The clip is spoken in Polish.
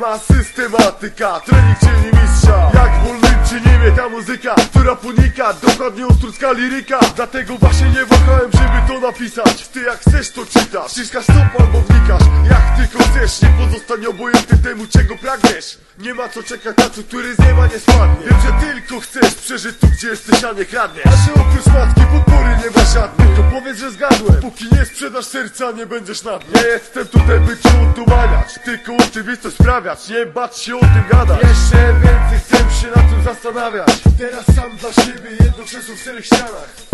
ma systematyka. Trening czyni mistrza. Jak wolny czy nie wie ta muzyka Która punika, dokładnie ostrucka liryka. Dlatego właśnie nie wahałem, żeby to napisać. Ty jak chcesz to czytasz. Ściskasz stop albo wnikasz. Jak tylko chcesz Nie pozostań obojętny temu czego pragniesz. Nie ma co czekać na co, który z nieba nie spadnie. Wiem, że tylko chcesz przeżyć tu gdzie jesteś, a nie kradniesz. Że oprócz matki podpory nie ma żadnych powiedz, że zgadłem. Póki nie sprzedasz serca, nie będziesz na dnie Nie jestem tutaj by cię utumaniać Tylko oczywistość sprawiać. Nie bać się o tym gadać. Jeszcze więcej chcę się na tym zastanawiać. Teraz sam dla siebie jedno krzesło w czterech ścianach